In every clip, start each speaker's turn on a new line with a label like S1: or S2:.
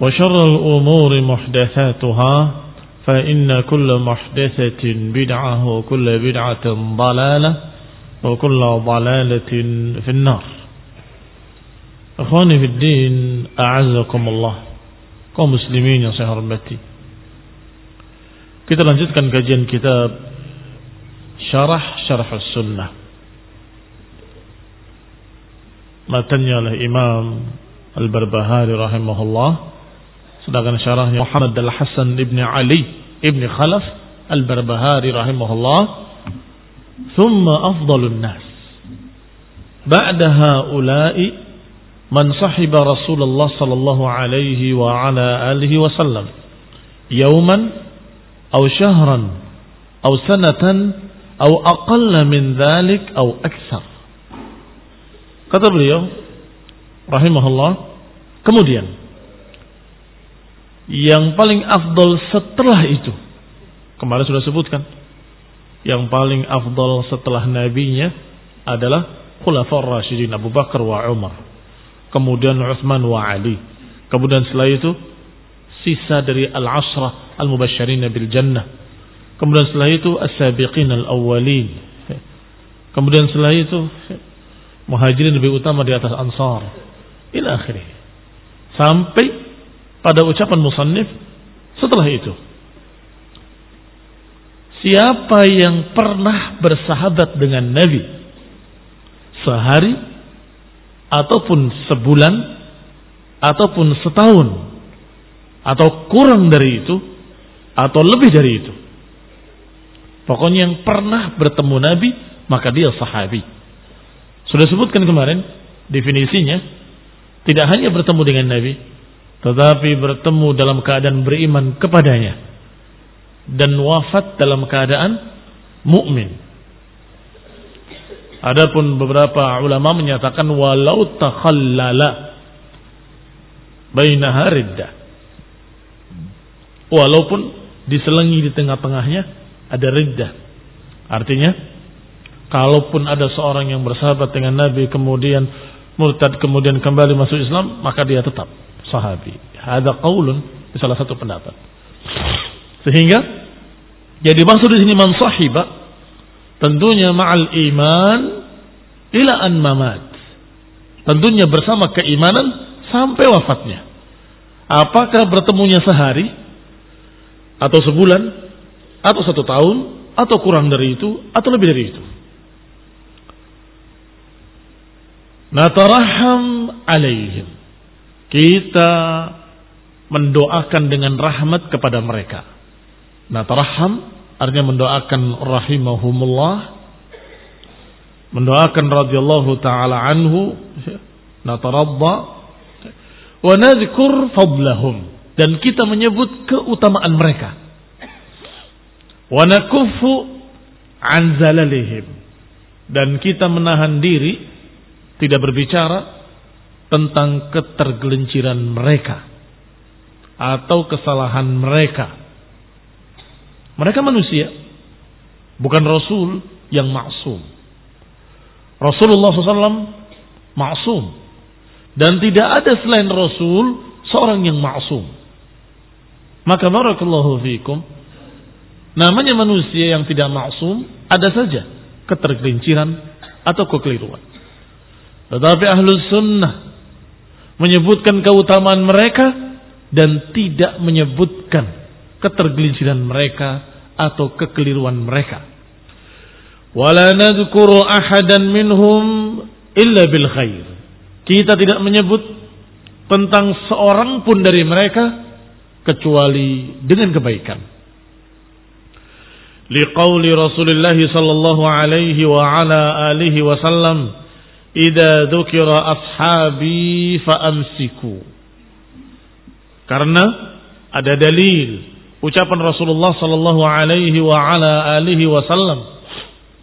S1: وشر الأمور محدثاتها فإن كل محدثة بدعة وكل بدعة ضلالة وكل ضلالة في النار أخواني في الدين أعزكم الله كم مسلمين يا صحرمتي kita lanjutkan كتاب شرح شرح السنة ما تنيا oleh Imam Al-Barbahari Rahimahullah dengan syarahnya Muhammad Al-Hasan Ibn Ali Ibn Khalaf Al-Barbahari rahimahullah Thumma afdalun nas Ba'da haulai Man sahiba Rasulullah sallallahu alaihi wa ala alihi wa sallam Yauman Au syahran Au sanatan Au aqalla min dhalik Au aksar Kata beliau Rahimahullah Kemudian yang paling afdol setelah itu. Kemarin sudah sebutkan. Yang paling afdol setelah nabinya adalah Khulafar Rasyidin Abu Bakar wa Umar. Kemudian Uthman wa Ali. Kemudian setelah itu sisa dari al asra Al-Mubashirin bil Jannah. Kemudian setelah itu As-Sabiqin Al-Awwalin. Kemudian setelah itu Muhajirin lebih utama di atas Ansar. Ila akhirnya. Sampai pada ucapan musannif setelah itu. Siapa yang pernah bersahabat dengan Nabi sehari ataupun sebulan ataupun setahun atau kurang dari itu atau lebih dari itu. Pokoknya yang pernah bertemu Nabi maka dia sahabi. Sudah sebutkan kemarin definisinya tidak hanya bertemu dengan Nabi tetapi bertemu dalam keadaan beriman kepadanya dan wafat dalam keadaan mukmin. Adapun beberapa ulama menyatakan walau takhallala baina hariddah. Walaupun diselengi di tengah-tengahnya ada ridda. Artinya kalaupun ada seorang yang bersahabat dengan Nabi kemudian murtad kemudian kembali masuk Islam maka dia tetap sahabi. Ada qaulun salah satu pendapat. Sehingga jadi maksud di sini man sahiba tentunya ma'al iman ila an mamat. Tentunya bersama keimanan sampai wafatnya. Apakah bertemunya sehari atau sebulan atau satu tahun atau kurang dari itu atau lebih dari itu. Nataraham alaihim kita mendoakan dengan rahmat kepada mereka. Nah, terahm artinya mendoakan rahimahumullah, mendoakan radhiyallahu taala anhu, nataradda wa nadhkur fadlahum dan kita menyebut keutamaan mereka. Wa nakufu an zalalihim dan kita menahan diri tidak berbicara tentang ketergelinciran mereka atau kesalahan mereka. Mereka manusia, bukan Rasul yang maksum. Rasulullah SAW maksum. Dan tidak ada selain Rasul seorang yang maksum. Maka barakallahu fikum. Namanya manusia yang tidak maksum ada saja ketergelinciran atau kekeliruan. Tetapi ahlus sunnah menyebutkan keutamaan mereka dan tidak menyebutkan ketergelinciran mereka atau kekeliruan mereka. Wala nadhkuru ahadan minhum illa bil khair. Kita tidak menyebut tentang seorang pun dari mereka kecuali dengan kebaikan. Liqauli Rasulullah sallallahu alaihi wa ala alihi wasallam Ida dukira ashabi faamsiku. Karena ada dalil ucapan Rasulullah sallallahu alaihi wa ala alihi wasallam,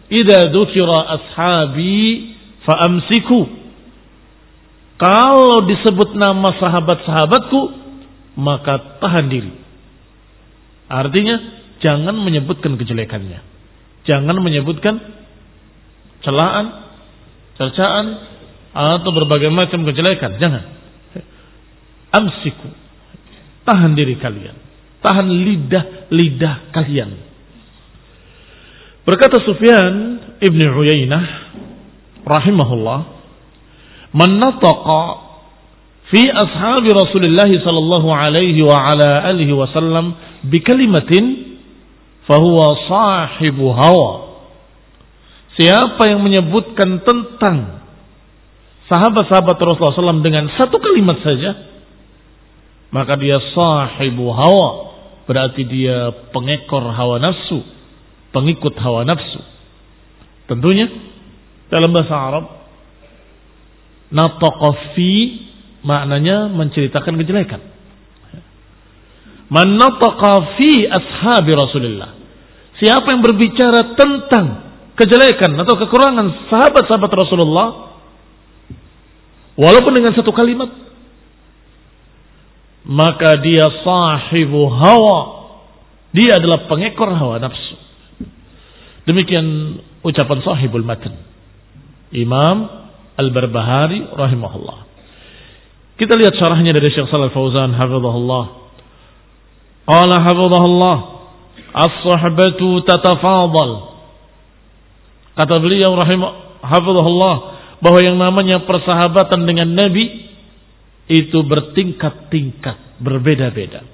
S1: Ida dukira ashabi faamsiku." Kalau disebut nama sahabat-sahabatku, maka tahan diri. Artinya, jangan menyebutkan kejelekannya. Jangan menyebutkan celaan cercaan atau berbagai macam kejelekan. Jangan. Amsiku. Tahan diri kalian. Tahan lidah-lidah kalian. Berkata Sufyan Ibn Uyainah rahimahullah, "Man fi ashabi rasulullah sallallahu alaihi wa ala alihi wasallam bi kalimatin fahuwa sahibu hawa." Siapa yang menyebutkan tentang sahabat-sahabat Rasulullah SAW dengan satu kalimat saja, maka dia sahibu hawa. Berarti dia pengekor hawa nafsu, pengikut hawa nafsu. Tentunya dalam bahasa Arab, natokofi maknanya menceritakan kejelekan. Man ashabi Rasulullah. Siapa yang berbicara tentang kejelekan atau kekurangan sahabat-sahabat Rasulullah walaupun dengan satu kalimat maka dia sahibu hawa dia adalah pengekor hawa nafsu demikian ucapan sahibul matan Imam Al-Barbahari rahimahullah kita lihat syarahnya dari Syekh Shalal Fauzan hafizahullah qala hafizahullah as-sahbatu tatafadhal Kata beliau rahimahullah bahwa yang namanya persahabatan dengan Nabi itu bertingkat-tingkat, berbeda-beda.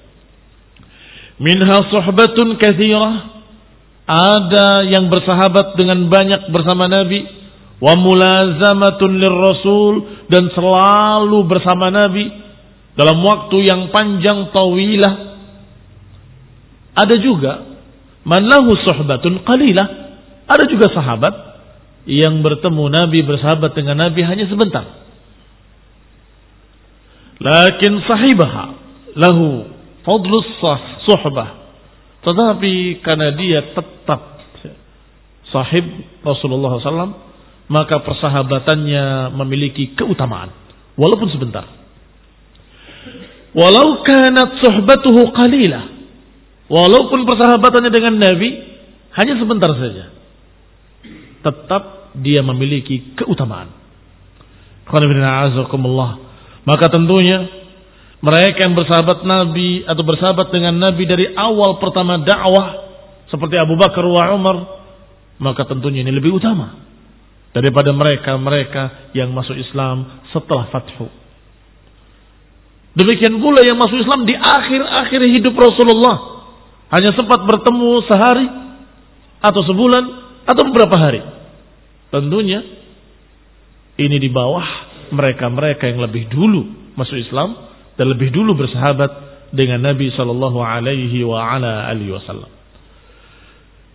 S1: Minha sohbatun kathirah. Ada yang bersahabat dengan banyak bersama Nabi. Wa mulazamatun lirrasul. Dan selalu bersama Nabi. Dalam waktu yang panjang tawilah. Ada juga. Man lahu sohbatun qalilah ada juga sahabat yang bertemu Nabi bersahabat dengan Nabi hanya sebentar. Lakin sahibaha lahu fadlus suhbah. Tetapi karena dia tetap sahib Rasulullah SAW, maka persahabatannya memiliki keutamaan. Walaupun sebentar. Walau kanat suhbatuhu qalilah. Walaupun persahabatannya dengan Nabi hanya sebentar saja tetap dia memiliki keutamaan. Maka tentunya mereka yang bersahabat Nabi atau bersahabat dengan Nabi dari awal pertama dakwah seperti Abu Bakar wa Umar, maka tentunya ini lebih utama daripada mereka-mereka yang masuk Islam setelah fathu. Demikian pula yang masuk Islam di akhir-akhir hidup Rasulullah. Hanya sempat bertemu sehari atau sebulan atau beberapa hari. Tentunya ini di bawah mereka-mereka yang lebih dulu masuk Islam dan lebih dulu bersahabat dengan Nabi Shallallahu Alaihi Wasallam.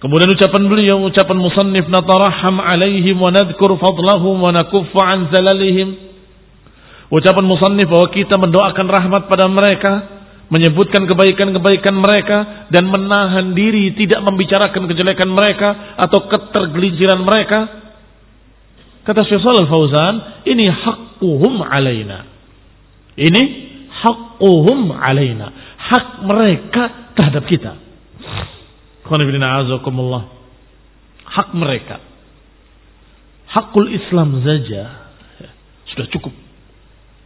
S1: Kemudian ucapan beliau, ucapan musannif nataraham alaihim wa nadkur fadlahum wa an zalalihim. Ucapan musannif bahwa kita mendoakan rahmat pada mereka, menyebutkan kebaikan-kebaikan mereka dan menahan diri tidak membicarakan kejelekan mereka atau ketergelinciran mereka Kata Syekh Shalal Fauzan, ini hakkuhum alaina. Ini hakkuhum alaina. Hak mereka terhadap kita. Hak mereka. Hakul Islam saja ya, sudah cukup.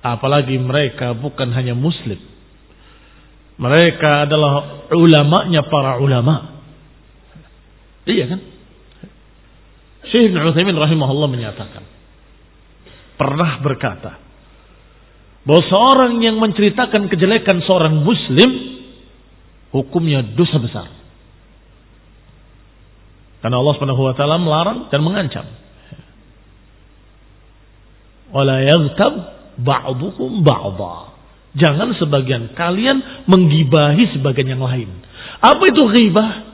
S1: Apalagi mereka bukan hanya muslim. Mereka adalah ulamanya para ulama. Iya kan? Syekh Ibn Uthaymin rahimahullah menyatakan. Pernah berkata. Bahwa seorang yang menceritakan kejelekan seorang muslim. Hukumnya dosa besar. Karena Allah subhanahu wa ta'ala melarang dan mengancam. Wala yagtab ba'dukum ba'da. Jangan sebagian kalian menggibahi sebagian yang lain. Apa itu ghibah?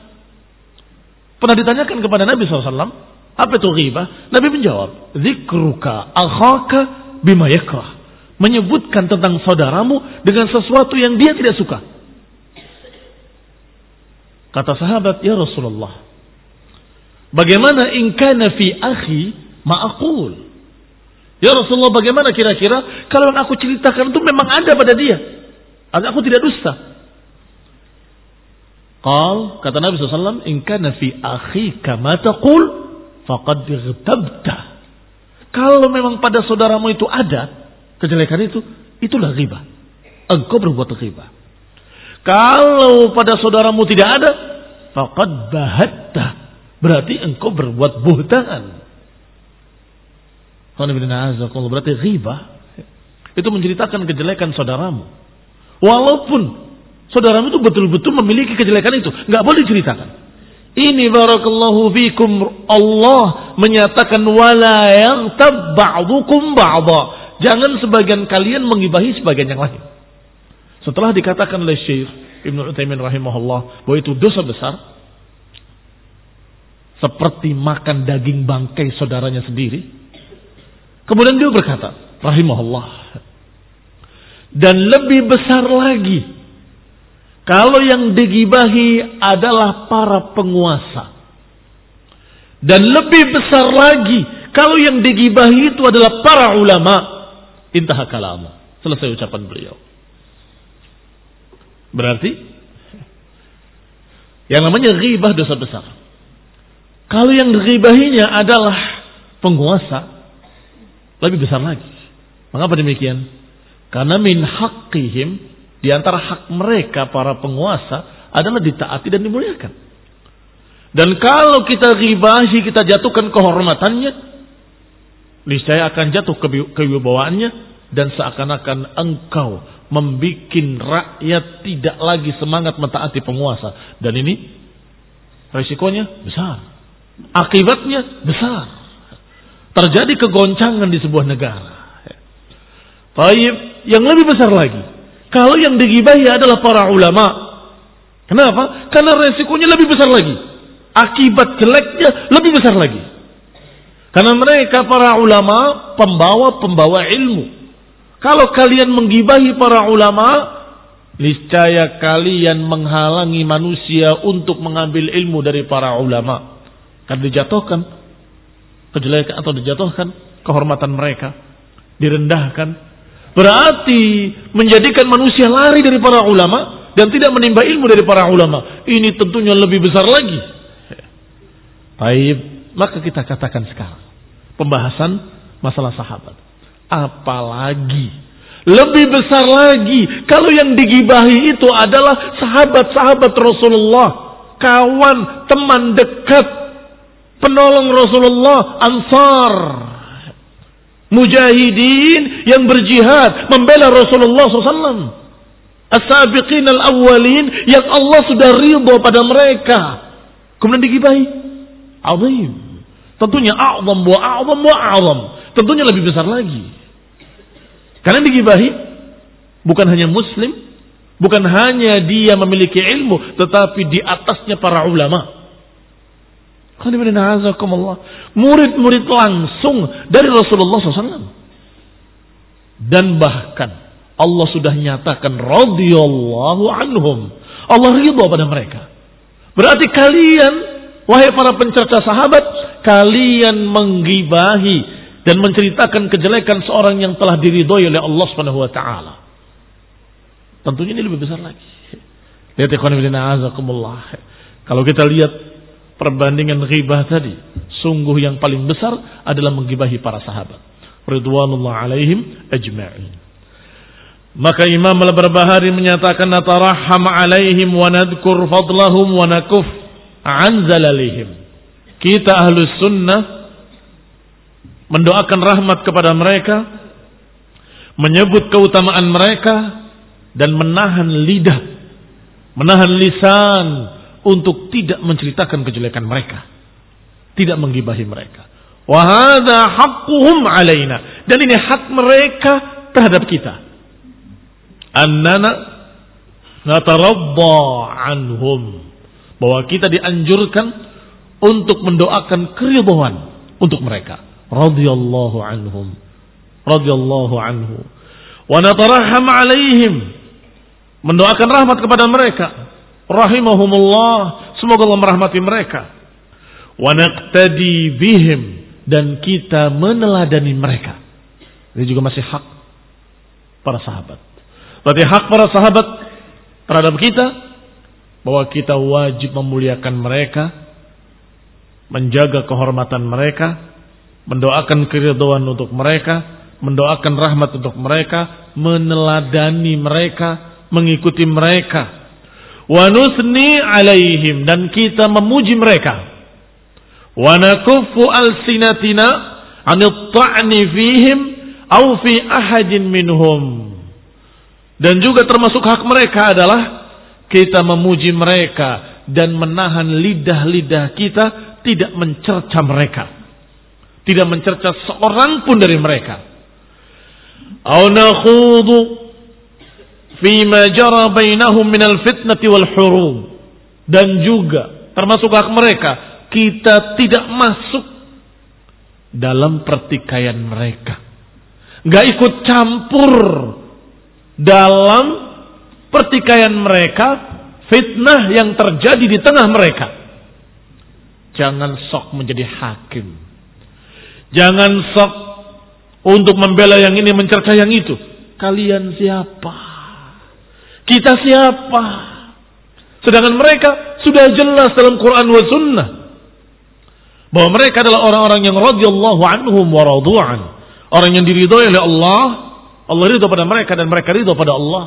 S1: Pernah ditanyakan kepada Nabi SAW. Apa itu ghibah? Nabi menjawab, "Dzikruka akhaka bima yakrah." Menyebutkan tentang saudaramu dengan sesuatu yang dia tidak suka. Kata sahabat, "Ya Rasulullah, bagaimana in kana fi akhi maakul? Ya Rasulullah, bagaimana kira-kira kalau yang aku ceritakan itu memang ada pada dia? agar Aku tidak dusta. Qal, kata Nabi SAW, "In kana fi akhi kama taqul?" faqad irtabta. Kalau memang pada saudaramu itu ada kejelekan itu, itulah riba. Engkau berbuat riba. Kalau pada saudaramu tidak ada, faqad bahatta. Berarti engkau berbuat buhtaan. Berarti riba itu menceritakan kejelekan saudaramu. Walaupun saudaramu itu betul-betul memiliki kejelekan itu, nggak boleh ceritakan. Ini barakallahu fikum Allah menyatakan wala yang ba'dukum ba'dha. Jangan sebagian kalian mengibahi sebagian yang lain. Setelah dikatakan oleh Syekh Ibnu Utsaimin rahimahullah bahwa itu dosa besar seperti makan daging bangkai saudaranya sendiri. Kemudian dia berkata, rahimahullah. Dan lebih besar lagi kalau yang digibahi adalah para penguasa. Dan lebih besar lagi kalau yang digibahi itu adalah para ulama. Intah kalama. Selesai ucapan beliau. Berarti yang namanya ghibah dosa besar. Kalau yang digibahinya adalah penguasa lebih besar lagi. Mengapa demikian? Karena min haqqihim di antara hak mereka para penguasa adalah ditaati dan dimuliakan. Dan kalau kita ribahi, kita jatuhkan kehormatannya, niscaya akan jatuh kewibawaannya dan seakan-akan engkau membikin rakyat tidak lagi semangat mentaati penguasa. Dan ini resikonya besar. Akibatnya besar. Terjadi kegoncangan di sebuah negara. Baik, yang lebih besar lagi kalau yang digibahi adalah para ulama. Kenapa? Karena resikonya lebih besar lagi. Akibat jeleknya lebih besar lagi. Karena mereka para ulama, pembawa-pembawa ilmu. Kalau kalian menggibahi para ulama, niscaya kalian menghalangi manusia untuk mengambil ilmu dari para ulama. Karena dijatuhkan kejelekan atau dijatuhkan kehormatan mereka, direndahkan Berarti menjadikan manusia lari dari para ulama dan tidak menimba ilmu dari para ulama. Ini tentunya lebih besar lagi. Baik, maka kita katakan sekarang pembahasan masalah sahabat. Apalagi lebih besar lagi kalau yang digibahi itu adalah sahabat-sahabat Rasulullah, kawan, teman dekat, penolong Rasulullah, ansar. Mujahidin yang berjihad membela Rasulullah SAW. as al-awwalin yang Allah sudah ridho pada mereka. Kemudian digibahi. Azim. Tentunya a'zam wa a'zam wa a'zam. Tentunya lebih besar lagi. Karena digibahi bukan hanya muslim, bukan hanya dia memiliki ilmu, tetapi di atasnya para ulama. Murid-murid langsung dari Rasulullah SAW. Dan bahkan Allah sudah nyatakan radhiyallahu anhum. Allah ridho pada mereka. Berarti kalian, wahai para pencerca sahabat, kalian menggibahi dan menceritakan kejelekan seorang yang telah diridhoi oleh Allah Subhanahu wa taala. Tentunya ini lebih besar lagi. Lihat ikhwan Kalau kita lihat perbandingan ghibah tadi. Sungguh yang paling besar adalah menggibahi para sahabat. Ridwanullah alaihim ajma'in. Maka Imam Al-Barbahari menyatakan natarahham alaihim wa nadkur fadlahum wa nakuf an zalalihim. Kita ahlus sunnah mendoakan rahmat kepada mereka, menyebut keutamaan mereka dan menahan lidah, menahan lisan untuk tidak menceritakan kejelekan mereka, tidak menggibahi mereka. Wahada hakum alaina dan ini hak mereka terhadap kita. Annana nataradda anhum bahwa kita dianjurkan untuk mendoakan keridhaan untuk mereka. Radhiyallahu anhum. Radhiyallahu anhu. Wa nataraham alaihim. Mendoakan rahmat kepada mereka rahimahumullah, semoga Allah merahmati mereka. Wa naqtadi bihim dan kita meneladani mereka. Ini juga masih hak para sahabat. Berarti hak para sahabat terhadap kita bahwa kita wajib memuliakan mereka, menjaga kehormatan mereka, mendoakan keridhaan untuk mereka, mendoakan rahmat untuk mereka, meneladani mereka, mengikuti mereka Wanusni alaihim dan kita memuji mereka. Wanakufu alsinatina anil ta'ni fihim au fi ahadin minhum. Dan juga termasuk hak mereka adalah kita memuji mereka dan menahan lidah-lidah kita tidak mencerca mereka. Tidak mencerca seorang pun dari mereka. Au nakhudu fima jara bainahum minal fitnati wal hurum dan juga termasuk hak mereka kita tidak masuk dalam pertikaian mereka nggak ikut campur dalam pertikaian mereka fitnah yang terjadi di tengah mereka jangan sok menjadi hakim jangan sok untuk membela yang ini mencerca yang itu kalian siapa kita siapa? Sedangkan mereka sudah jelas dalam Quran dan sunnah bahwa mereka adalah orang-orang yang radhiyallahu anhum wa radu'an. Orang yang diridhoi oleh Allah, Allah ridho pada mereka dan mereka ridho pada Allah.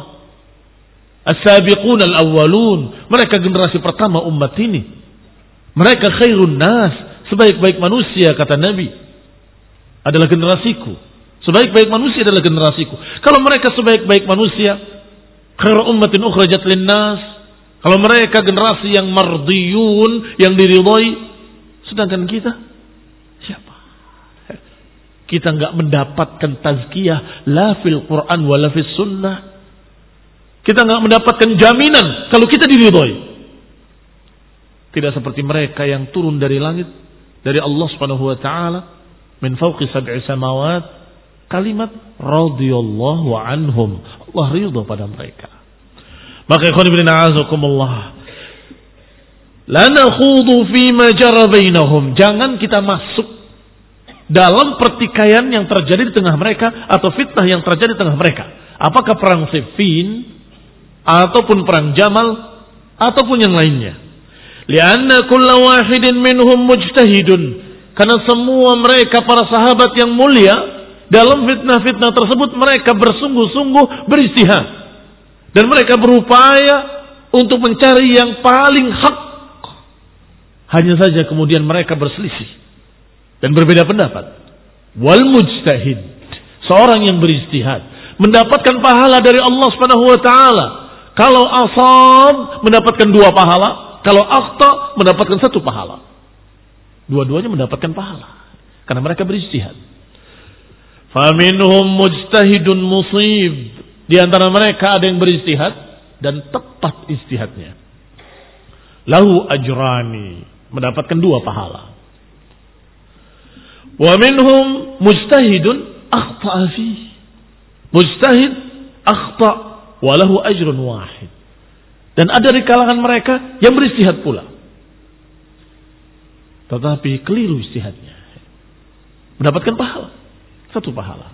S1: As-sabiqun al-awwalun, mereka generasi pertama umat ini. Mereka khairun nas, sebaik-baik manusia kata Nabi adalah generasiku. Sebaik-baik manusia adalah generasiku. Kalau mereka sebaik-baik manusia, khairu ummatin ukhrajat linnas. Kalau mereka generasi yang mardiyun, yang diridhoi, sedangkan kita siapa? Kita nggak mendapatkan tazkiyah la fil Quran wala fis sunnah. Kita nggak mendapatkan jaminan kalau kita diridhoi. Tidak seperti mereka yang turun dari langit dari Allah Subhanahu wa taala min fawqi sab'i samawat Kalimat radhiyallahu anhum. Allah ridho pada mereka. Maka ikhwan ibn a'azakumullah. Lanakhudu fima jara bainahum. Jangan kita masuk dalam pertikaian yang terjadi di tengah mereka atau fitnah yang terjadi di tengah mereka. Apakah perang Siffin ataupun perang Jamal ataupun yang lainnya. Lianna kulla wahidin minhum mujtahidun. Karena semua mereka para sahabat yang mulia dalam fitnah-fitnah tersebut mereka bersungguh-sungguh beristihad. Dan mereka berupaya untuk mencari yang paling hak. Hanya saja kemudian mereka berselisih. Dan berbeda pendapat. Wal mujtahid. Seorang yang beristihad. Mendapatkan pahala dari Allah subhanahu wa ta'ala. Kalau asab mendapatkan dua pahala. Kalau akta mendapatkan satu pahala. Dua-duanya mendapatkan pahala. Karena mereka beristihad. Faminhum mujtahidun musib. Di antara mereka ada yang beristihad dan tepat istihadnya. Lahu ajrani. Mendapatkan dua pahala. Wa minhum mujtahidun akhta'a fi. Mujtahid akhta' walahu ajrun wahid. Dan ada di kalangan mereka yang beristihad pula. Tetapi keliru istihadnya. Mendapatkan pahala. Satu pahala.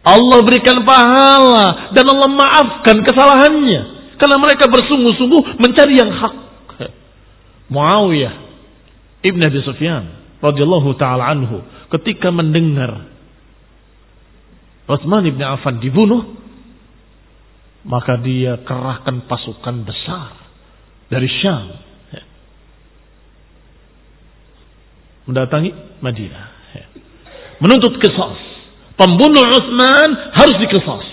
S1: Allah berikan pahala dan Allah maafkan kesalahannya. Karena mereka bersungguh-sungguh mencari yang hak. Muawiyah Ibn Abi Sufyan radhiyallahu taala anhu ketika mendengar Utsman Ibn Affan dibunuh maka dia kerahkan pasukan besar dari Syam ya, mendatangi Madinah menuntut kisos. Pembunuh Utsman harus dikisos.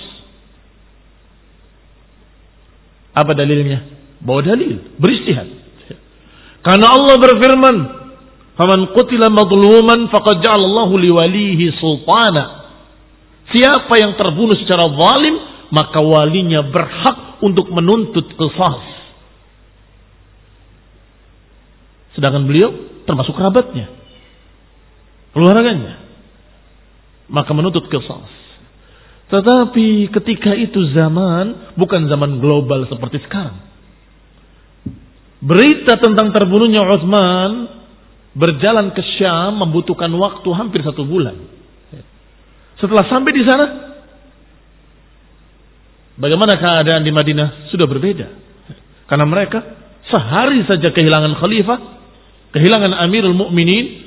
S1: Apa dalilnya? Bawa dalil, beristihad. Karena Allah berfirman, "Faman qutila mazluman faqad ja'alallahu liwalihi sultana." Siapa yang terbunuh secara zalim, maka walinya berhak untuk menuntut qisas. Sedangkan beliau termasuk kerabatnya. Keluarganya maka menuntut kisos. Tetapi ketika itu zaman bukan zaman global seperti sekarang. Berita tentang terbunuhnya Utsman berjalan ke Syam membutuhkan waktu hampir satu bulan. Setelah sampai di sana, bagaimana keadaan di Madinah sudah berbeda. Karena mereka sehari saja kehilangan khalifah, kehilangan amirul Mu'minin.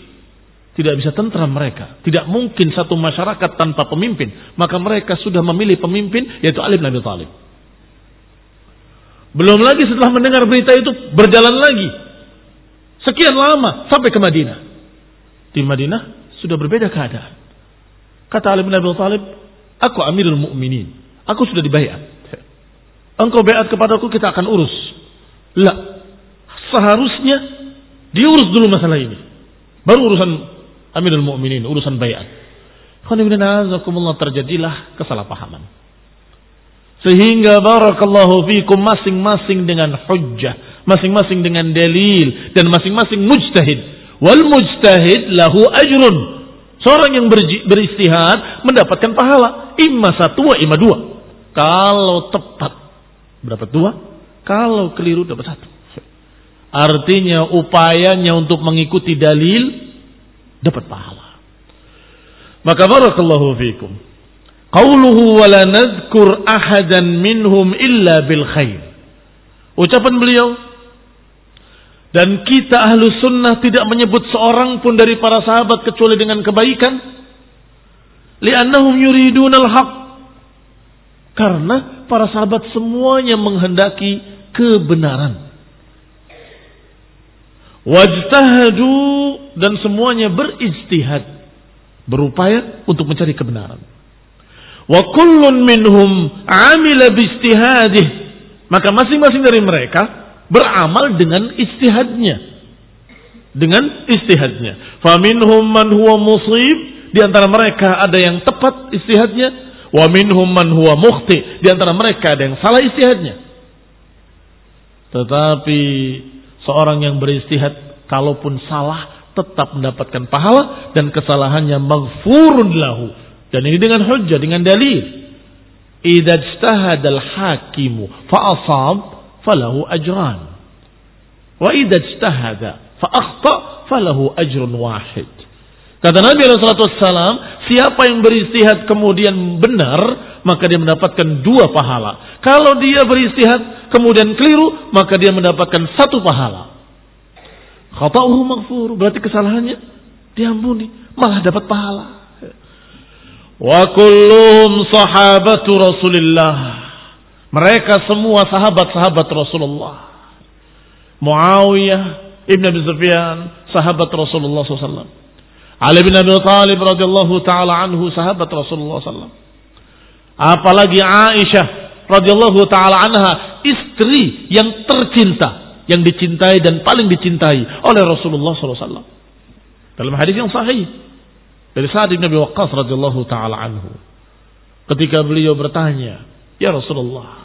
S1: Tidak bisa tentram mereka. Tidak mungkin satu masyarakat tanpa pemimpin. Maka mereka sudah memilih pemimpin yaitu Ali bin Abi Thalib. Belum lagi setelah mendengar berita itu berjalan lagi. Sekian lama sampai ke Madinah. Di Madinah sudah berbeda keadaan. Kata Ali bin Abi Thalib, "Aku Amirul Mu'minin. Aku sudah dibayar. Engkau bayat kepadaku, kita akan urus." Lah, seharusnya diurus dulu masalah ini. Baru urusan Amirul Mukminin urusan bayat. Khonibinna'azakumullah terjadilah kesalahpahaman. Sehingga barakallahu fikum masing-masing dengan hujjah, masing-masing dengan dalil dan masing-masing mujtahid. Wal mujtahid lahu ajrun. Seorang yang beristihad mendapatkan pahala. Imma satu wa imma dua. Kalau tepat berapa dua? Kalau keliru dapat satu. Artinya upayanya untuk mengikuti dalil dapat pahala. Maka barakallahu fiikum. Qauluhu wa la nadhkur ahadan minhum illa bil khair. Ucapan beliau dan kita ahlu sunnah tidak menyebut seorang pun dari para sahabat kecuali dengan kebaikan. Liannahum yuridun al-haq. Karena para sahabat semuanya menghendaki kebenaran wajtahadu dan semuanya beristihad berupaya untuk mencari kebenaran wa kullun minhum amila bijtihadih maka masing-masing dari mereka beramal dengan istihadnya dengan istihadnya minhum man huwa musib di antara mereka ada yang tepat istihadnya wa minhum man huwa mukhti di antara mereka ada yang salah istihadnya tetapi Seorang yang beristihad kalaupun salah tetap mendapatkan pahala dan kesalahannya maghfurun lahu. Dan ini dengan hujjah, dengan dalil. Idajtahadal hakimu fa'asab falahu ajran. Wa idajtahada fa'akhta falahu ajrun wahid. Kata Nabi SAW, siapa yang beristihad kemudian benar, maka dia mendapatkan dua pahala. Kalau dia beristihad kemudian keliru, maka dia mendapatkan satu pahala. Khata'uhu maghfur, berarti kesalahannya diampuni, malah dapat pahala. Wa kulluhum sahabatu Rasulillah. Mereka semua sahabat-sahabat Rasulullah. Muawiyah Ibn Abi Sufyan, sahabat Rasulullah SAW. Ali bin Abi Talib radhiyallahu taala anhu sahabat Rasulullah SAW. Apalagi Aisyah radhiyallahu taala anha, istri yang tercinta, yang dicintai dan paling dicintai oleh Rasulullah SAW. Dalam hadis yang sahih dari Sa'ad bin Abi Waqqas radhiyallahu taala anhu. Ketika beliau bertanya, "Ya Rasulullah,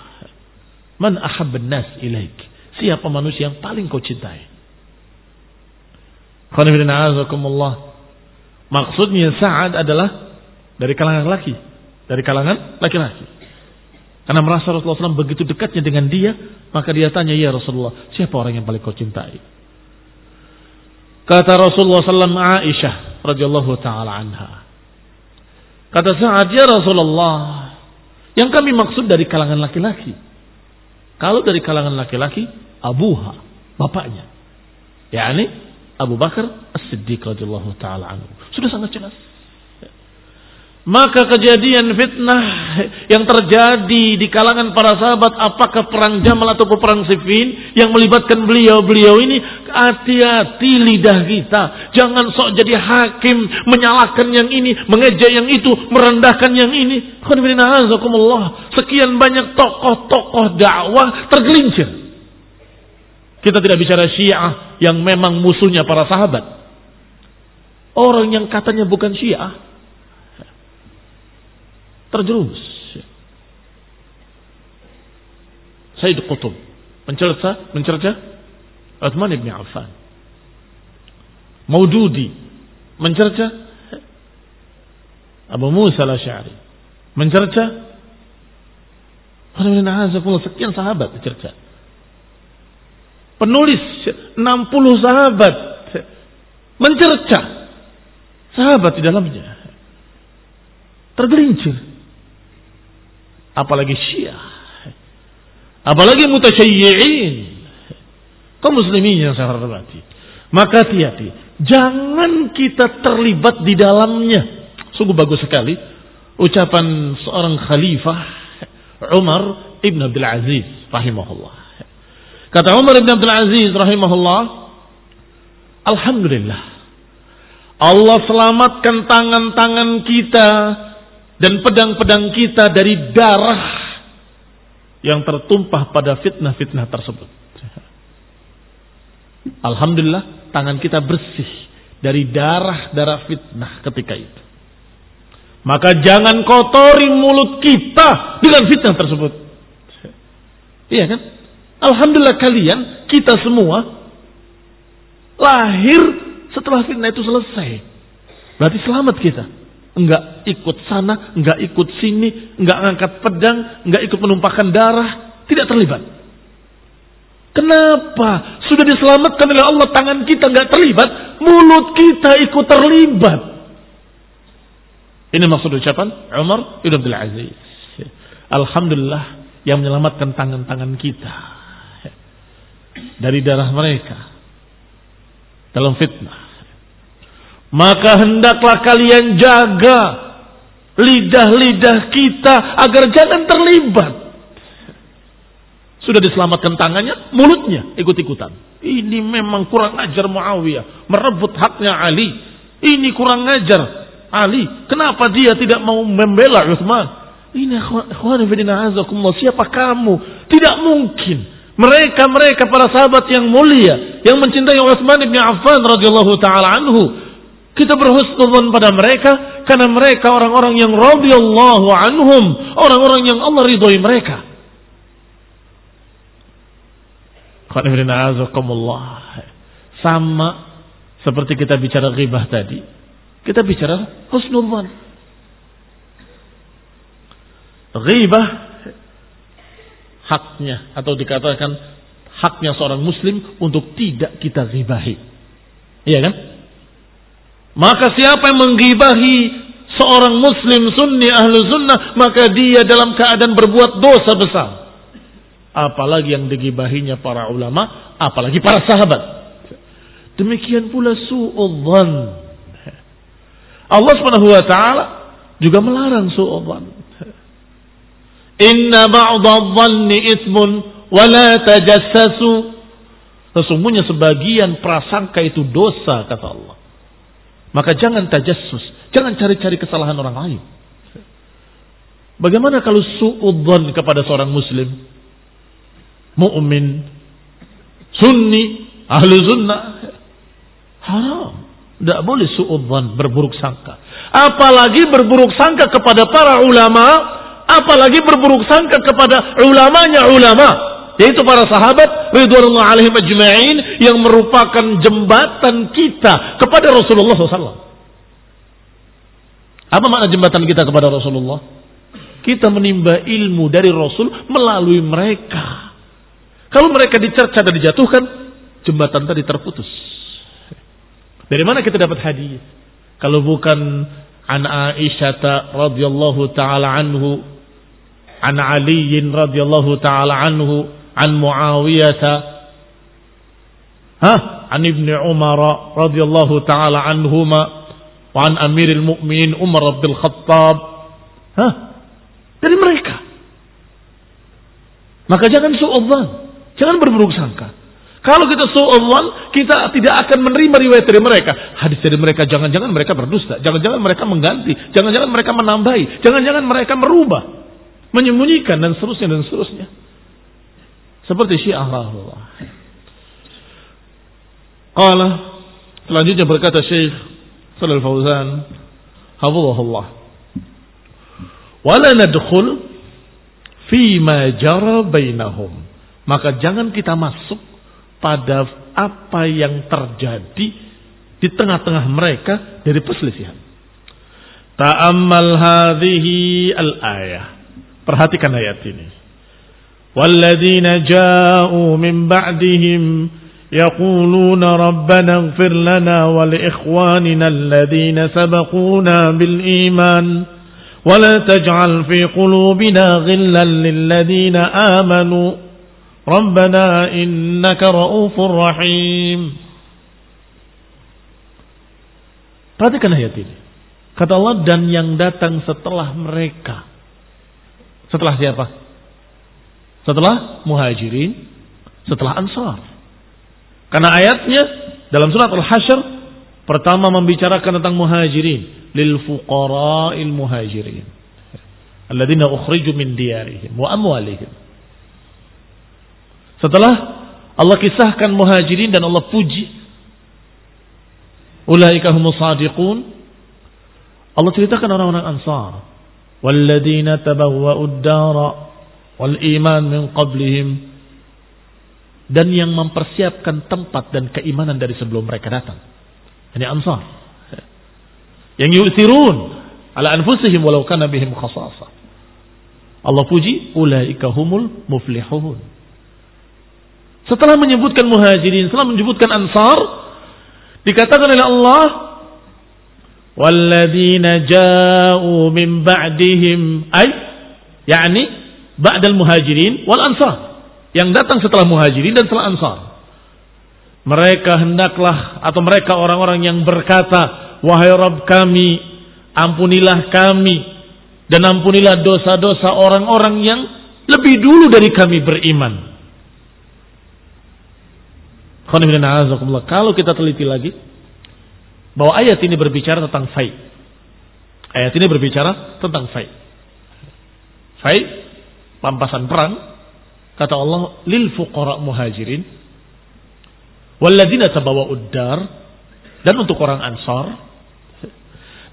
S1: man ahabban nas ilaik?" Siapa manusia yang paling kau cintai? Maksudnya Sa'ad adalah dari kalangan laki, dari kalangan laki-laki. Karena merasa Rasulullah SAW begitu dekatnya dengan dia, maka dia tanya, ya Rasulullah, siapa orang yang paling kau cintai? Kata Rasulullah SAW Aisyah radhiyallahu taala anha. Kata Sa'ad, ya Rasulullah, yang kami maksud dari kalangan laki-laki. Kalau dari kalangan laki-laki, abuha, bapaknya. yakni Abu Bakar As-Siddiq radhiyallahu taala anhu. Sudah sangat jelas. Maka kejadian fitnah yang terjadi di kalangan para sahabat apakah perang Jamal atau perang Siffin yang melibatkan beliau-beliau ini hati-hati lidah kita. Jangan sok jadi hakim menyalahkan yang ini, mengejek yang itu, merendahkan yang ini. Sekian banyak tokoh-tokoh dakwah tergelincir. Kita tidak bicara Syiah yang memang musuhnya para sahabat. Orang yang katanya bukan Syiah terjerumus. Said Qutb mencerca mencerca Uthman ibn Affan. Maududi mencerca Abu Musa al-Asy'ari. Mencerca sekian sahabat mencerca. Penulis 60 sahabat mencerca sahabat di dalamnya. Tergelincir. Apalagi Syiah. Apalagi mutasyayyi'in. Kaum muslimin yang saya hormati. Maka hati-hati. Jangan kita terlibat di dalamnya. Sungguh bagus sekali. Ucapan seorang khalifah. Umar Ibn Abdul Aziz. Rahimahullah. Kata Umar Ibn Abdul Aziz. Rahimahullah. Alhamdulillah. Allah selamatkan tangan-tangan kita dan pedang-pedang kita dari darah yang tertumpah pada fitnah-fitnah tersebut. Alhamdulillah tangan kita bersih dari darah-darah fitnah ketika itu. Maka jangan kotori mulut kita dengan fitnah tersebut. Iya kan? Alhamdulillah kalian, kita semua lahir setelah fitnah itu selesai. Berarti selamat kita. Enggak ikut sana, enggak ikut sini, enggak angkat pedang, enggak ikut menumpahkan darah, tidak terlibat. Kenapa? Sudah diselamatkan oleh Allah tangan kita enggak terlibat, mulut kita ikut terlibat. Ini maksud ucapan Umar Ibn Abdul Aziz. Alhamdulillah yang menyelamatkan tangan-tangan kita dari darah mereka dalam fitnah maka hendaklah kalian jaga lidah-lidah kita agar jangan terlibat. Sudah diselamatkan tangannya, mulutnya ikut-ikutan. Ini memang kurang ajar Muawiyah. Merebut haknya Ali. Ini kurang ajar Ali. Kenapa dia tidak mau membela Uthman? Ini siapa kamu? Tidak mungkin. Mereka-mereka para sahabat yang mulia. Yang mencintai Uthman ibn Affan radhiyallahu ta'ala anhu kita berhusnuzon pada mereka karena mereka orang-orang yang radhiyallahu anhum, orang-orang yang Allah ridhoi mereka. Sama seperti kita bicara ghibah tadi. Kita bicara husnuzon. Ghibah haknya atau dikatakan haknya seorang muslim untuk tidak kita ghibahi. Iya kan? Maka siapa yang menggibahi seorang muslim sunni ahlu sunnah, maka dia dalam keadaan berbuat dosa besar. Apalagi yang digibahinya para ulama, apalagi para sahabat. Demikian pula su'udhan. Allah subhanahu wa ta'ala juga melarang su'udhan. Inna ba'dadhanni ismun wa la tajassasu. Sesungguhnya sebagian prasangka itu dosa, kata Allah. Maka jangan tajassus, jangan cari-cari kesalahan orang lain. Bagaimana kalau suudzon kepada seorang muslim? Mu'min, sunni, ahli sunnah. Haram. Tidak boleh suudzon, berburuk sangka. Apalagi berburuk sangka kepada para ulama, apalagi berburuk sangka kepada ulamanya ulama yaitu para sahabat ridwanullah alaihim ajma'in yang merupakan jembatan kita kepada Rasulullah SAW. Apa makna jembatan kita kepada Rasulullah? Kita menimba ilmu dari Rasul melalui mereka. Kalau mereka dicerca dan dijatuhkan, jembatan tadi terputus. Dari mana kita dapat hadis? Kalau bukan an Aisyah radhiyallahu taala anhu, an Aliin radhiyallahu taala anhu, an Muawiyah ha an Ibn Umar radhiyallahu taala anhuma wa an Amirul Mukminin Umar bin Khattab ha dari mereka maka jangan suudzan, jangan berburuk sangka kalau kita suudzan, kita tidak akan menerima riwayat dari mereka. Hadis dari mereka jangan-jangan mereka berdusta, jangan-jangan mereka mengganti, jangan-jangan mereka menambahi, jangan-jangan mereka merubah, menyembunyikan dan seterusnya dan seterusnya. Seperti Syiah rahimahullah. Qala selanjutnya berkata Syekh Shalal Fauzan hafizahullah. Wala nadkhul fi ma jara bainahum. Maka jangan kita masuk pada apa yang terjadi di tengah-tengah mereka dari perselisihan. Ta'ammal hadhihi al-ayah. Perhatikan ayat ini. والذين جاءوا من بعدهم يقولون ربنا اغفر لنا ولإخواننا الذين سبقونا بالإيمان ولا تجعل في قلوبنا غلا للذين آمنوا ربنا إنك رؤوف رحيم Perhatikan ayat ini. Kata Allah dan yang datang setelah mereka. Setelah siapa? Setelah muhajirin, setelah ansar. Karena ayatnya dalam surat Al-Hasyr pertama membicarakan tentang muhajirin, lil fuqara'il muhajirin. Alladzina ukhriju min diyarihim wa amwalihim. Setelah Allah kisahkan muhajirin dan Allah puji Ulaika humus sadiqun. Allah ceritakan orang-orang Ansar. Walladzina tabawwa'ud dara wal iman min qablihim dan yang mempersiapkan tempat dan keimanan dari sebelum mereka datang. Ini ansar. Yang yusirun ala anfusihim walau kana bihim khasasa. Allah puji ulaika humul muflihun. Setelah menyebutkan muhajirin, setelah menyebutkan ansar, dikatakan oleh Allah والذين جاءوا من بعدهم أي يعني ba'dal muhajirin wal ansar yang datang setelah muhajirin dan setelah ansar mereka hendaklah atau mereka orang-orang yang berkata wahai Rabb kami ampunilah kami dan ampunilah dosa-dosa orang-orang yang lebih dulu dari kami beriman kalau kita teliti lagi bahwa ayat ini berbicara tentang faid ayat ini berbicara tentang faid faid rampasan perang, kata Allah, lil fuqara muhajirin, walladzina tabawa uddar, dan untuk orang ansar,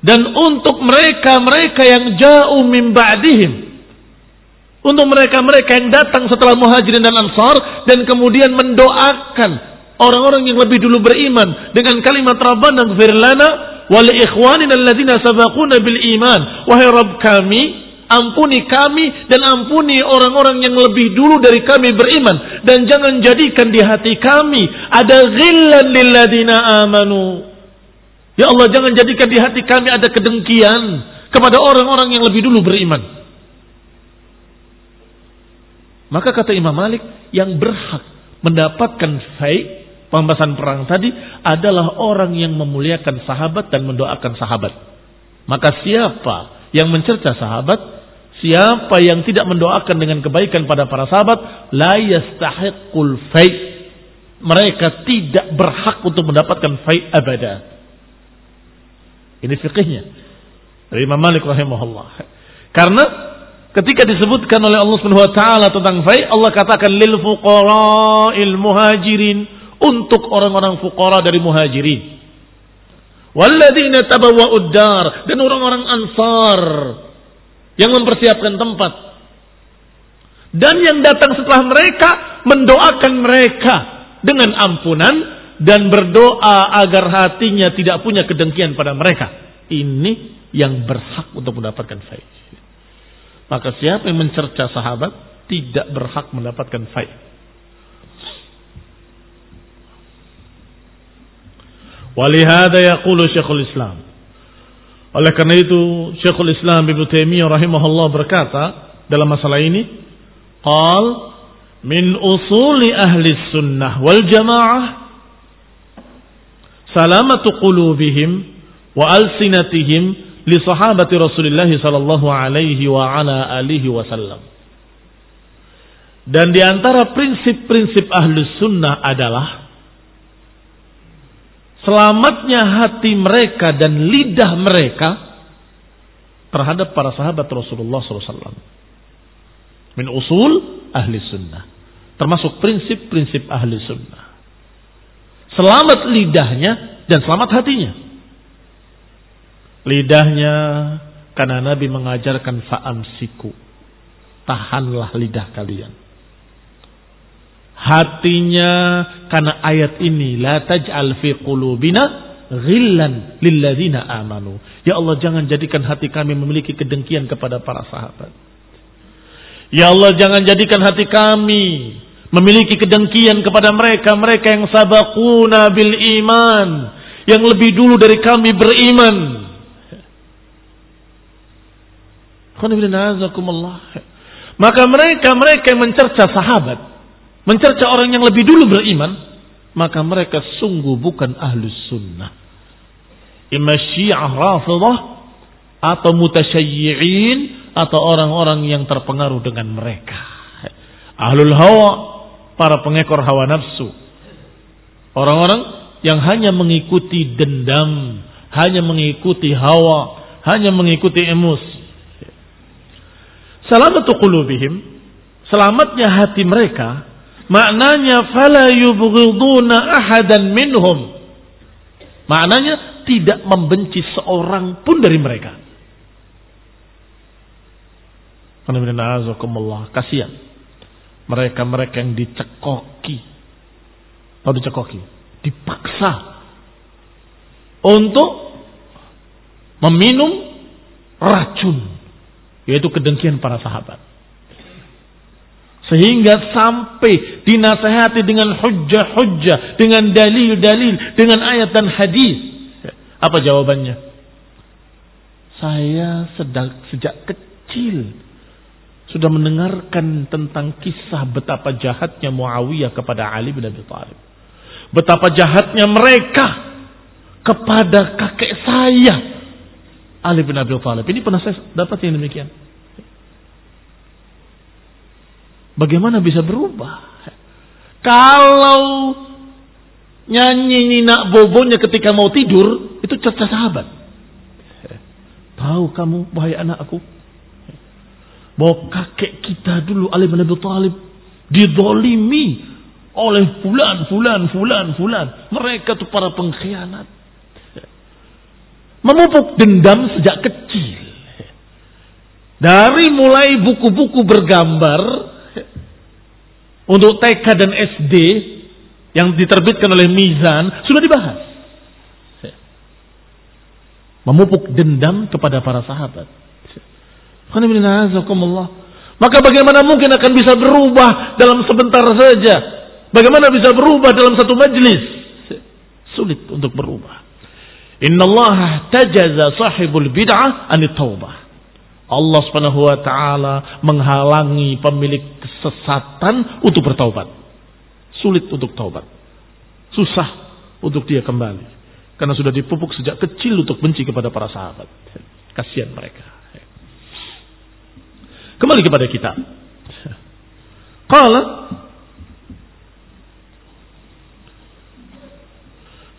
S1: dan untuk mereka-mereka yang jauh min ba'dihim, untuk mereka-mereka yang datang setelah muhajirin dan ansar dan kemudian mendoakan orang-orang yang lebih dulu beriman dengan kalimat Rabbana gfir lana wal ikhwanina alladzina sabaquna bil iman wahai Rabb kami Ampuni kami dan ampuni orang-orang yang lebih dulu dari kami beriman. Dan jangan jadikan di hati kami ada ghillan lilladina amanu. Ya Allah jangan jadikan di hati kami ada kedengkian kepada orang-orang yang lebih dulu beriman. Maka kata Imam Malik yang berhak mendapatkan faik pembahasan perang tadi adalah orang yang memuliakan sahabat dan mendoakan sahabat. Maka siapa yang mencerca sahabat, Siapa yang tidak mendoakan dengan kebaikan pada para sahabat, la yastahiqul fai. Mereka tidak berhak untuk mendapatkan fai abada. Ini fikihnya. Dari Imam Malik rahimahullah. Karena ketika disebutkan oleh Allah Subhanahu wa taala tentang fai, Allah katakan lil fuqara'il muhajirin untuk orang-orang fuqara dari muhajirin. Walladzina tabawwa'ud dar dan orang-orang ansar yang mempersiapkan tempat. Dan yang datang setelah mereka mendoakan mereka dengan ampunan dan berdoa agar hatinya tidak punya kedengkian pada mereka. Ini yang berhak untuk mendapatkan faid. Maka siapa yang mencerca sahabat tidak berhak mendapatkan faid. Walihada yaqulu Syekhul Islam. Oleh karena itu Syekhul Islam Ibnu Taimiyah rahimahullah berkata dalam masalah ini, "Qal min usuli ahli sunnah wal jamaah salamatu qulubihim wa alsinatihim li sahabati rasulullah sallallahu alaihi wa ala alihi wasallam." Dan di antara prinsip-prinsip ahli sunnah adalah selamatnya hati mereka dan lidah mereka terhadap para sahabat Rasulullah SAW. Min usul ahli sunnah. Termasuk prinsip-prinsip ahli sunnah. Selamat lidahnya dan selamat hatinya. Lidahnya karena Nabi mengajarkan fa'amsiku. Tahanlah lidah kalian hatinya karena ayat ini la taj'al fi qulubina ghillan lilladzina amanu. Ya Allah jangan jadikan hati kami memiliki kedengkian kepada para sahabat. Ya Allah jangan jadikan hati kami memiliki kedengkian kepada mereka mereka yang sabakuna bil iman yang lebih dulu dari kami beriman. Maka mereka mereka yang mencerca sahabat mencerca orang yang lebih dulu beriman, maka mereka sungguh bukan ahlus sunnah. Imma syiah rafidah atau mutasyayyi'in atau orang-orang yang terpengaruh dengan mereka. Ahlul hawa, para pengekor hawa nafsu. Orang-orang yang hanya mengikuti dendam, hanya mengikuti hawa, hanya mengikuti emosi. Selamatu qulubihim, selamatnya hati mereka Maknanya fala yubghiduna ahadan minhum. Maknanya tidak membenci seorang pun dari mereka. Kasihan. Mereka-mereka yang dicekoki. Tahu oh, dicekoki? Dipaksa. Untuk meminum racun. Yaitu kedengkian para sahabat. Sehingga sampai dinasehati dengan hujah-hujah, dengan dalil-dalil, dengan ayat dan hadis. Ya, apa jawabannya? Saya sedang, sejak kecil sudah mendengarkan tentang kisah betapa jahatnya Muawiyah kepada Ali bin Abi Thalib. Betapa jahatnya mereka kepada kakek saya Ali bin Abi Thalib. Ini pernah saya dapat yang demikian. Bagaimana bisa berubah? Kalau nyanyi Nina Bobonya ketika mau tidur, itu cerca sahabat. Tahu kamu, wahai anakku, bahwa kakek kita dulu Ali bin Abi Talib, didolimi oleh fulan, fulan, fulan, fulan. Mereka tuh para pengkhianat. Memupuk dendam sejak kecil. Dari mulai buku-buku bergambar untuk TK dan SD yang diterbitkan oleh Mizan sudah dibahas. Memupuk dendam kepada para sahabat. Maka bagaimana mungkin akan bisa berubah dalam sebentar saja? Bagaimana bisa berubah dalam satu majelis? Sulit untuk berubah. Inna Allah tajaza sahibul bid'ah anit taubah. Allah Subhanahu wa taala menghalangi pemilik kesesatan untuk bertaubat. Sulit untuk taubat. Susah untuk dia kembali. Karena sudah dipupuk sejak kecil untuk benci kepada para sahabat. Kasihan mereka. Kembali kepada kita. Qala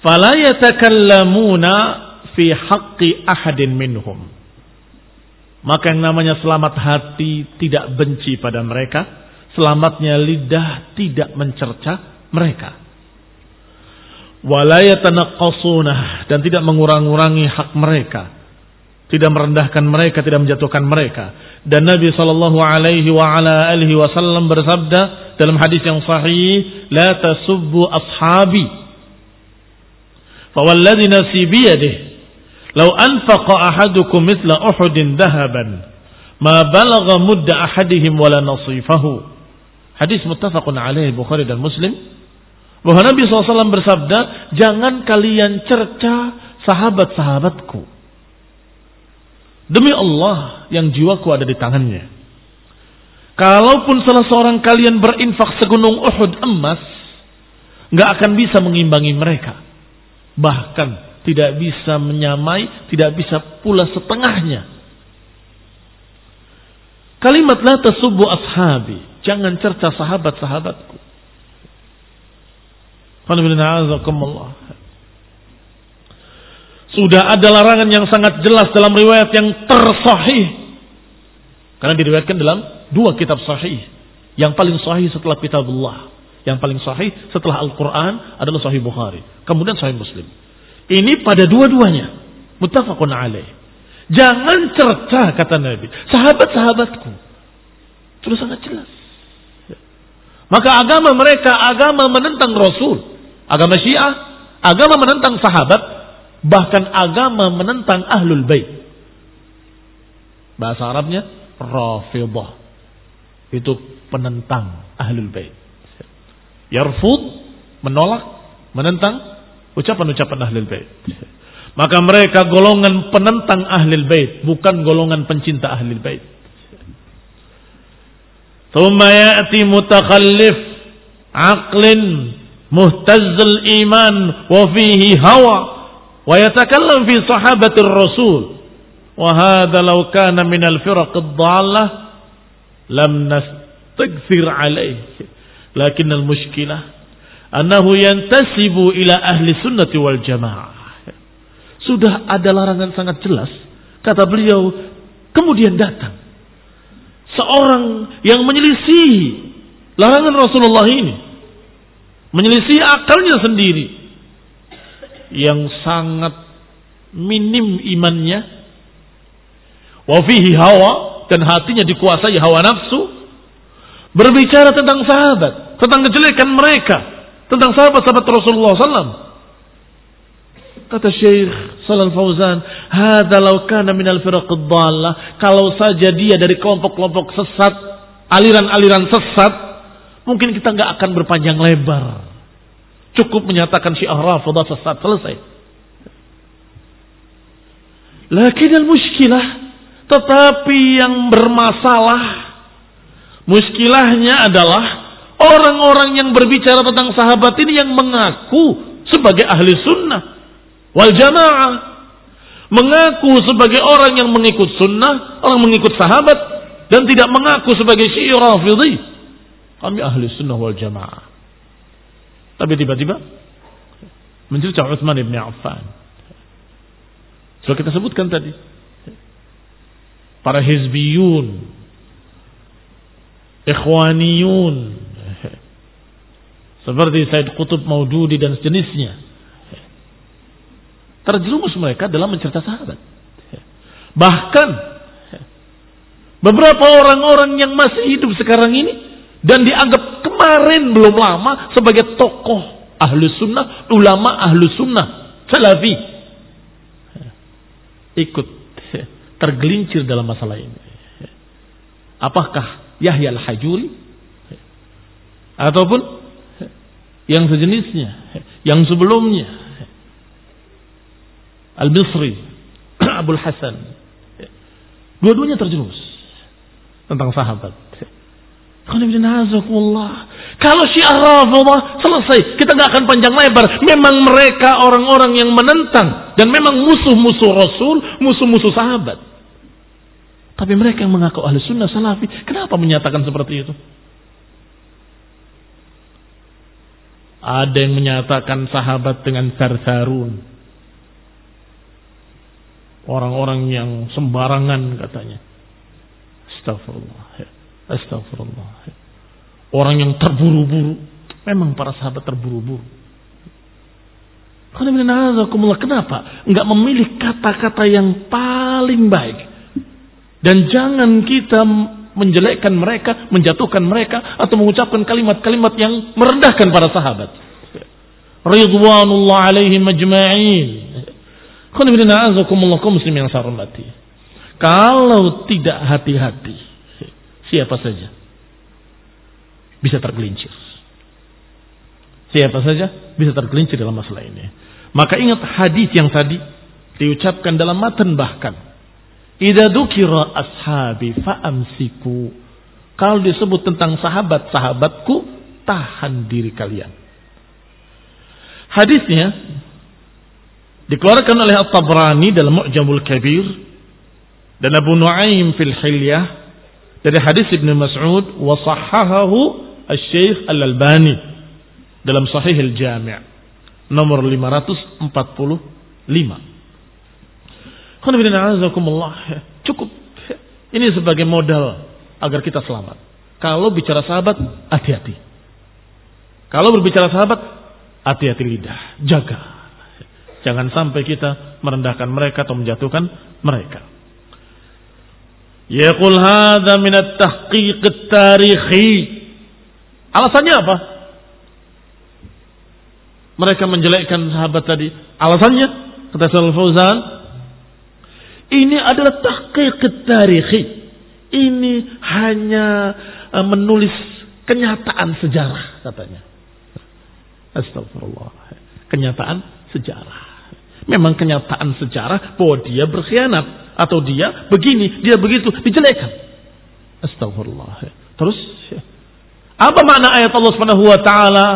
S1: Fala yatakallamuna fi haqqi ahadin minhum. Maka yang namanya selamat hati tidak benci pada mereka, selamatnya lidah tidak mencerca mereka. Walayatanaqqasuna dan tidak mengurang-urangi hak mereka, tidak merendahkan mereka, tidak menjatuhkan mereka. Dan Nabi Shallallahu alaihi wasallam bersabda dalam hadis yang sahih, لا تسبوا أصحابي Fawalladhi nafsi Lau anfaqa ahadukum mithla Uhudin dahaban ma balagha mudda ahadihim wala nasifahu. Hadis muttafaqun alaih Bukhari dan Muslim. Bahwa Nabi SAW bersabda, jangan kalian cerca sahabat-sahabatku. Demi Allah yang jiwaku ada di tangannya. Kalaupun salah seorang kalian berinfak segunung Uhud emas, nggak akan bisa mengimbangi mereka. Bahkan tidak bisa menyamai, tidak bisa pula setengahnya. Kalimat la tasubbu ashabi, jangan cerca sahabat-sahabatku. Sudah ada larangan yang sangat jelas dalam riwayat yang tersahih. Karena diriwayatkan dalam dua kitab sahih. Yang paling sahih setelah kitabullah. Yang paling sahih setelah Al-Quran adalah sahih Bukhari. Kemudian sahih Muslim. Ini pada dua-duanya. Mutafakun alaih. Jangan cercah kata Nabi. Sahabat-sahabatku. Terus sangat jelas. Maka agama mereka agama menentang Rasul. Agama Syiah. Agama menentang sahabat. Bahkan agama menentang Ahlul Bait. Bahasa Arabnya Rafidah. Itu penentang Ahlul Bait. Yarfud menolak, menentang Ucapan-ucapan ahlul bait. Maka mereka golongan penentang ahlul bait, bukan golongan pencinta ahlul bait. Thumma ya'ti mutakhallif aqlin muhtazzal iman wa fihi hawa wa yatakallam fi sahabatir rasul wa hadha law kana min al firaq ad-dhallah lam nastaghfir lakin al mushkilah annahu yantasibu ila ahli sunnati wal jamaah. Sudah ada larangan sangat jelas. Kata beliau, kemudian datang. Seorang yang menyelisihi larangan Rasulullah ini. Menyelisihi akalnya sendiri. Yang sangat minim imannya. Wafihi hawa. Dan hatinya dikuasai hawa nafsu. Berbicara tentang sahabat. Tentang kejelekan mereka tentang sahabat-sahabat Rasulullah SAW. Kata Syekh Salam Fauzan, "Hada law kana minal Allah kalau saja dia dari kelompok-kelompok sesat, aliran-aliran sesat, mungkin kita nggak akan berpanjang lebar. Cukup menyatakan Syiah Rafidhah sesat, selesai. Lakin al muskilah, tetapi yang bermasalah, muskilahnya adalah Orang-orang yang berbicara tentang sahabat ini yang mengaku sebagai ahli sunnah wal jamaah. Mengaku sebagai orang yang mengikut sunnah, orang mengikut sahabat dan tidak mengaku sebagai syi'i fidhi Kami ahli sunnah wal jamaah. Tapi tiba-tiba mencerca Uthman bin Affan. Sudah kita sebutkan tadi. Para hizbiyun, ikhwaniyun, seperti Said Qutub Maududi dan sejenisnya. Terjerumus mereka dalam mencerca sahabat. Bahkan beberapa orang-orang yang masih hidup sekarang ini dan dianggap kemarin belum lama sebagai tokoh ahlu sunnah, ulama ahlu sunnah, salafi. Ikut tergelincir dalam masalah ini. Apakah Yahya al-Hajuri? Ataupun yang sejenisnya, yang sebelumnya. Al-Bisri, Abdul Hasan. Dua-duanya terjerus tentang sahabat. Kalau syiah Rafidah selesai, kita nggak akan panjang lebar. Memang mereka orang-orang yang menentang dan memang musuh-musuh Rasul, musuh-musuh sahabat. Tapi mereka yang mengaku ahli sunnah salafi, kenapa menyatakan seperti itu? Ada yang menyatakan sahabat dengan sarsarun. Orang-orang yang sembarangan katanya. Astagfirullah. Astagfirullah. Orang yang terburu-buru. Memang para sahabat terburu-buru. Kenapa? Enggak memilih kata-kata yang paling baik. Dan jangan kita menjelekkan mereka, menjatuhkan mereka, atau mengucapkan kalimat-kalimat yang merendahkan para sahabat. Ridwanullah alaihim muslim yang sarumati. Kalau tidak hati-hati, siapa saja bisa tergelincir. Siapa saja bisa tergelincir dalam masalah ini. Maka ingat hadis yang tadi diucapkan dalam matan bahkan Ida dukira ashabi faamsiku. Kalau disebut tentang sahabat-sahabatku, tahan diri kalian. Hadisnya dikeluarkan oleh At-Tabrani dalam Mu'jamul Kabir dan Abu Nuaim fil Hilyah dari hadis ibn Mas'ud wa sahahahu al syeikh Al-Albani dalam Sahih Al-Jami' nomor 545. Cukup. Ini sebagai modal agar kita selamat. Kalau bicara sahabat, hati-hati. Kalau berbicara sahabat, hati-hati lidah. Jaga. Jangan sampai kita merendahkan mereka atau menjatuhkan mereka. Yaqul hadza minat tahqiq Alasannya apa? Mereka menjelekkan sahabat tadi. Alasannya kata Salafuzan, ini adalah tahqiq tarihi. Ini hanya e, menulis kenyataan sejarah katanya. Astagfirullah. Kenyataan sejarah. Memang kenyataan sejarah bahwa dia berkhianat atau dia begini, dia begitu dijelekan. Astagfirullah. Terus apa makna ayat Allah Subhanahu wa taala?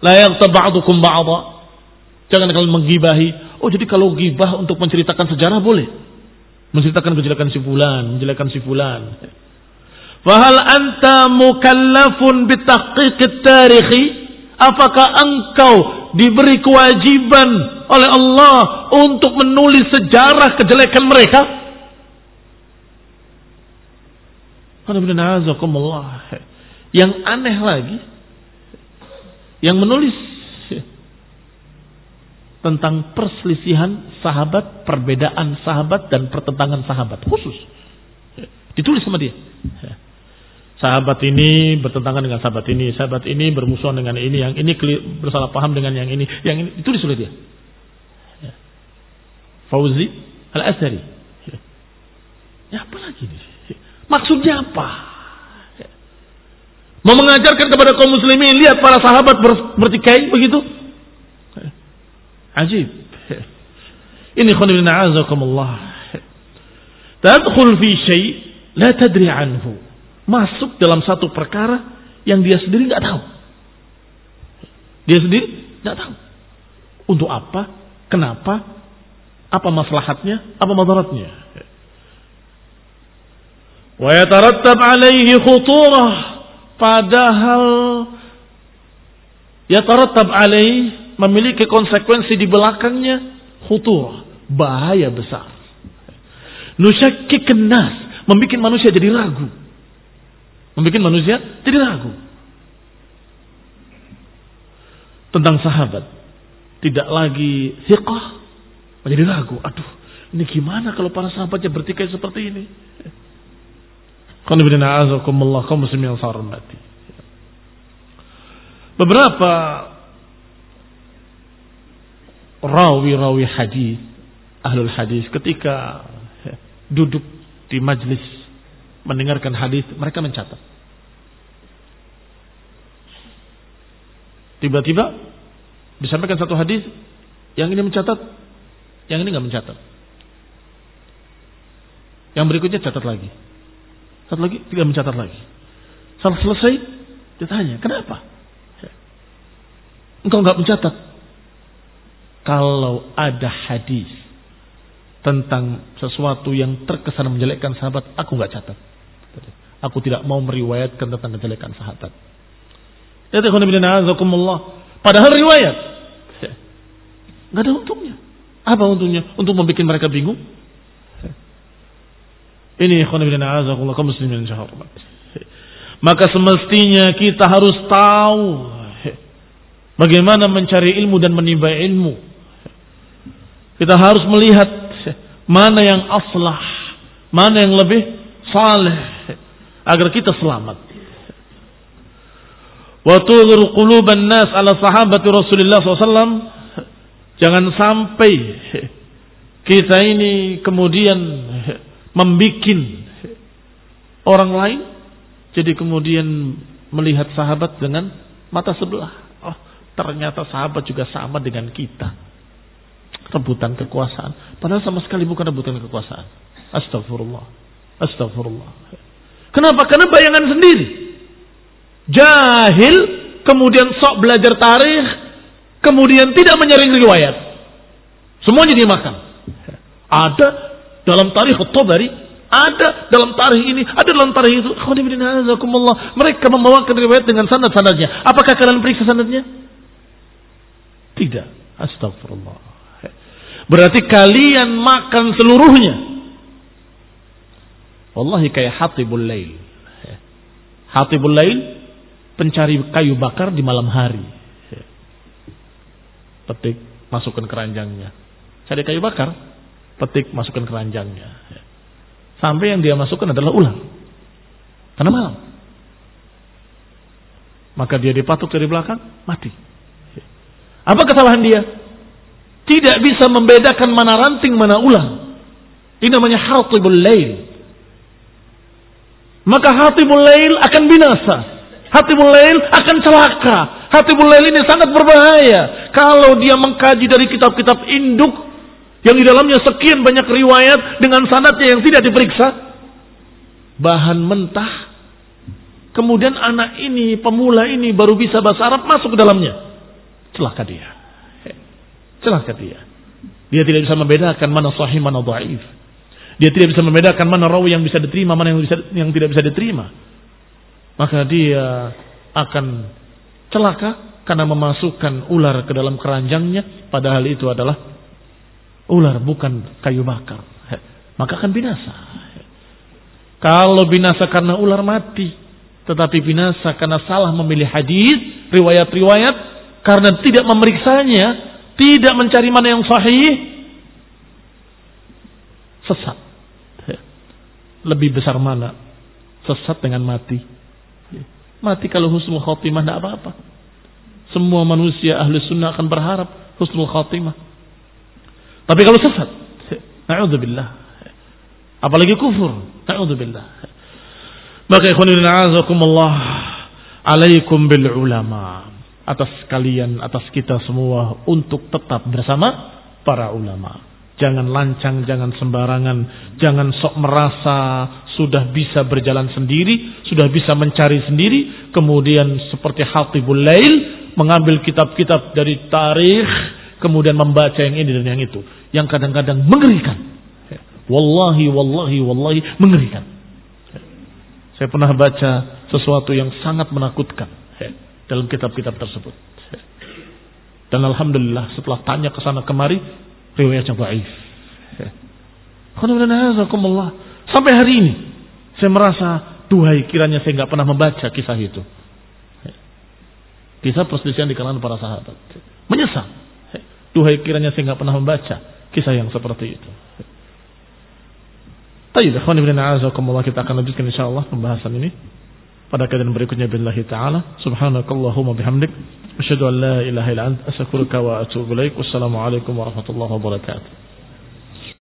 S1: La yaghtab ba'dukum ba'dha. Jangan kalian menggibahi Oh jadi kalau gibah untuk menceritakan sejarah boleh. Menceritakan kejelekan si fulan, menjelekan si fulan. Fahal anta mukallafun bitahqiqit tarikhi? Apakah engkau diberi kewajiban oleh Allah untuk menulis sejarah kejelekan mereka? Yang aneh lagi, yang menulis tentang perselisihan sahabat, perbedaan sahabat dan pertentangan sahabat khusus. Ditulis sama dia. Sahabat ini bertentangan dengan sahabat ini, sahabat ini bermusuhan dengan ini, yang ini bersalah paham dengan yang ini, yang ini ditulis oleh dia. Fauzi al Asyari Ya apa lagi ini? Maksudnya apa? Mau mengajarkan kepada kaum muslimin lihat para sahabat bertikai begitu? Ajib. Ini khonibin a'azakumullah. Tadkhul fi syai la tadri anhu. Masuk dalam satu perkara yang dia sendiri nggak tahu. Dia sendiri nggak tahu. Untuk apa? Kenapa? Apa maslahatnya? Apa madaratnya? Wa yatarattab alaihi khuturah. Padahal yatarattab alaihi memiliki konsekuensi di belakangnya khutur, bahaya besar. Nusyakik kenas, membuat manusia jadi ragu. Membuat manusia jadi ragu. Tentang sahabat, tidak lagi siqah, menjadi ragu. Aduh, ini gimana kalau para sahabatnya bertikai seperti ini? Qanibina aku kaum muslimin yang Beberapa rawi-rawi hadis, ahlul hadis ketika duduk di majlis mendengarkan hadis, mereka mencatat. Tiba-tiba disampaikan satu hadis, yang ini mencatat, yang ini nggak mencatat. Yang berikutnya catat lagi. Satu lagi, tidak mencatat lagi. Setelah selesai, ditanya, kenapa? Engkau nggak mencatat. Kalau ada hadis tentang sesuatu yang terkesan menjelekkan sahabat, aku nggak catat. Aku tidak mau meriwayatkan tentang kejelekan sahabat. Padahal riwayat. Nggak ada untungnya. Apa untungnya? Untuk membuat mereka bingung. Ini muslimin Maka semestinya kita harus tahu bagaimana mencari ilmu dan menimba ilmu. Kita harus melihat mana yang aslah, mana yang lebih saleh agar kita selamat. Wa tughir quluban nas ala sahabati Rasulullah SAW. Jangan sampai kita ini kemudian membikin orang lain jadi kemudian melihat sahabat dengan mata sebelah. Oh, ternyata sahabat juga sama dengan kita rebutan kekuasaan. Padahal sama sekali bukan rebutan kekuasaan. Astagfirullah. Astagfirullah. Kenapa? Karena bayangan sendiri. Jahil, kemudian sok belajar tarikh, kemudian tidak menyaring riwayat. Semuanya dimakan. Ada dalam tarikh Tobari, ada dalam tarikh ini, ada dalam tarikh itu. Mereka membawakan riwayat dengan sanad-sanadnya. Apakah kalian periksa sanadnya? Tidak. Astagfirullah. Berarti kalian makan seluruhnya. Wallahi kayak hatibul lail. Hatibul lail, pencari kayu bakar di malam hari. Petik, masukkan keranjangnya. Cari kayu bakar, petik, masukkan keranjangnya. Sampai yang dia masukkan adalah ular. Karena malam. Maka dia dipatuk dari belakang, mati. Apa kesalahan dia? tidak bisa membedakan mana ranting mana ulang. Ini namanya hatibul lail. Maka hatibul lail akan binasa. Hatibul lail akan celaka. Hatibul lail ini sangat berbahaya. Kalau dia mengkaji dari kitab-kitab induk yang di dalamnya sekian banyak riwayat dengan sanatnya yang tidak diperiksa. Bahan mentah. Kemudian anak ini, pemula ini baru bisa bahasa Arab masuk ke dalamnya. Celaka dia. Celaka dia. Dia tidak bisa membedakan mana sahih mana dhaif. Dia tidak bisa membedakan mana rawi yang bisa diterima, mana yang bisa yang tidak bisa diterima. Maka dia akan celaka karena memasukkan ular ke dalam keranjangnya padahal itu adalah ular bukan kayu bakar. Maka akan binasa. Kalau binasa karena ular mati, tetapi binasa karena salah memilih hadis, riwayat-riwayat karena tidak memeriksanya, tidak mencari mana yang sahih, sesat. Lebih besar mana? Sesat dengan mati. Mati kalau husnul khotimah tidak apa-apa. Semua manusia ahli sunnah akan berharap husnul khotimah. Tapi kalau sesat, na'udzubillah. Apalagi kufur, na'udzubillah. Maka ikhwanina a'azakumullah alaikum bil ulama atas kalian, atas kita semua untuk tetap bersama para ulama. Jangan lancang, jangan sembarangan, jangan sok merasa sudah bisa berjalan sendiri, sudah bisa mencari sendiri, kemudian seperti Hatibul Lail mengambil kitab-kitab dari tarikh, kemudian membaca yang ini dan yang itu, yang kadang-kadang mengerikan. Wallahi, wallahi, wallahi, mengerikan. Saya pernah baca sesuatu yang sangat menakutkan dalam kitab-kitab tersebut. Dan alhamdulillah setelah tanya ke sana kemari riwayatnya Alhamdulillah Sampai hari ini saya merasa duhai kiranya saya nggak pernah membaca kisah itu. Kisah perselisihan di kalangan para sahabat. Menyesal. Duhai kiranya saya nggak pernah membaca kisah yang seperti itu. Tayyib, kita akan lanjutkan insyaallah pembahasan ini pada kajian berikutnya billahi taala subhanakallahumma bihamdik asyhadu an la ilaha illa anta astaghfiruka wa atubu ilaik wassalamu alaikum warahmatullahi wabarakatuh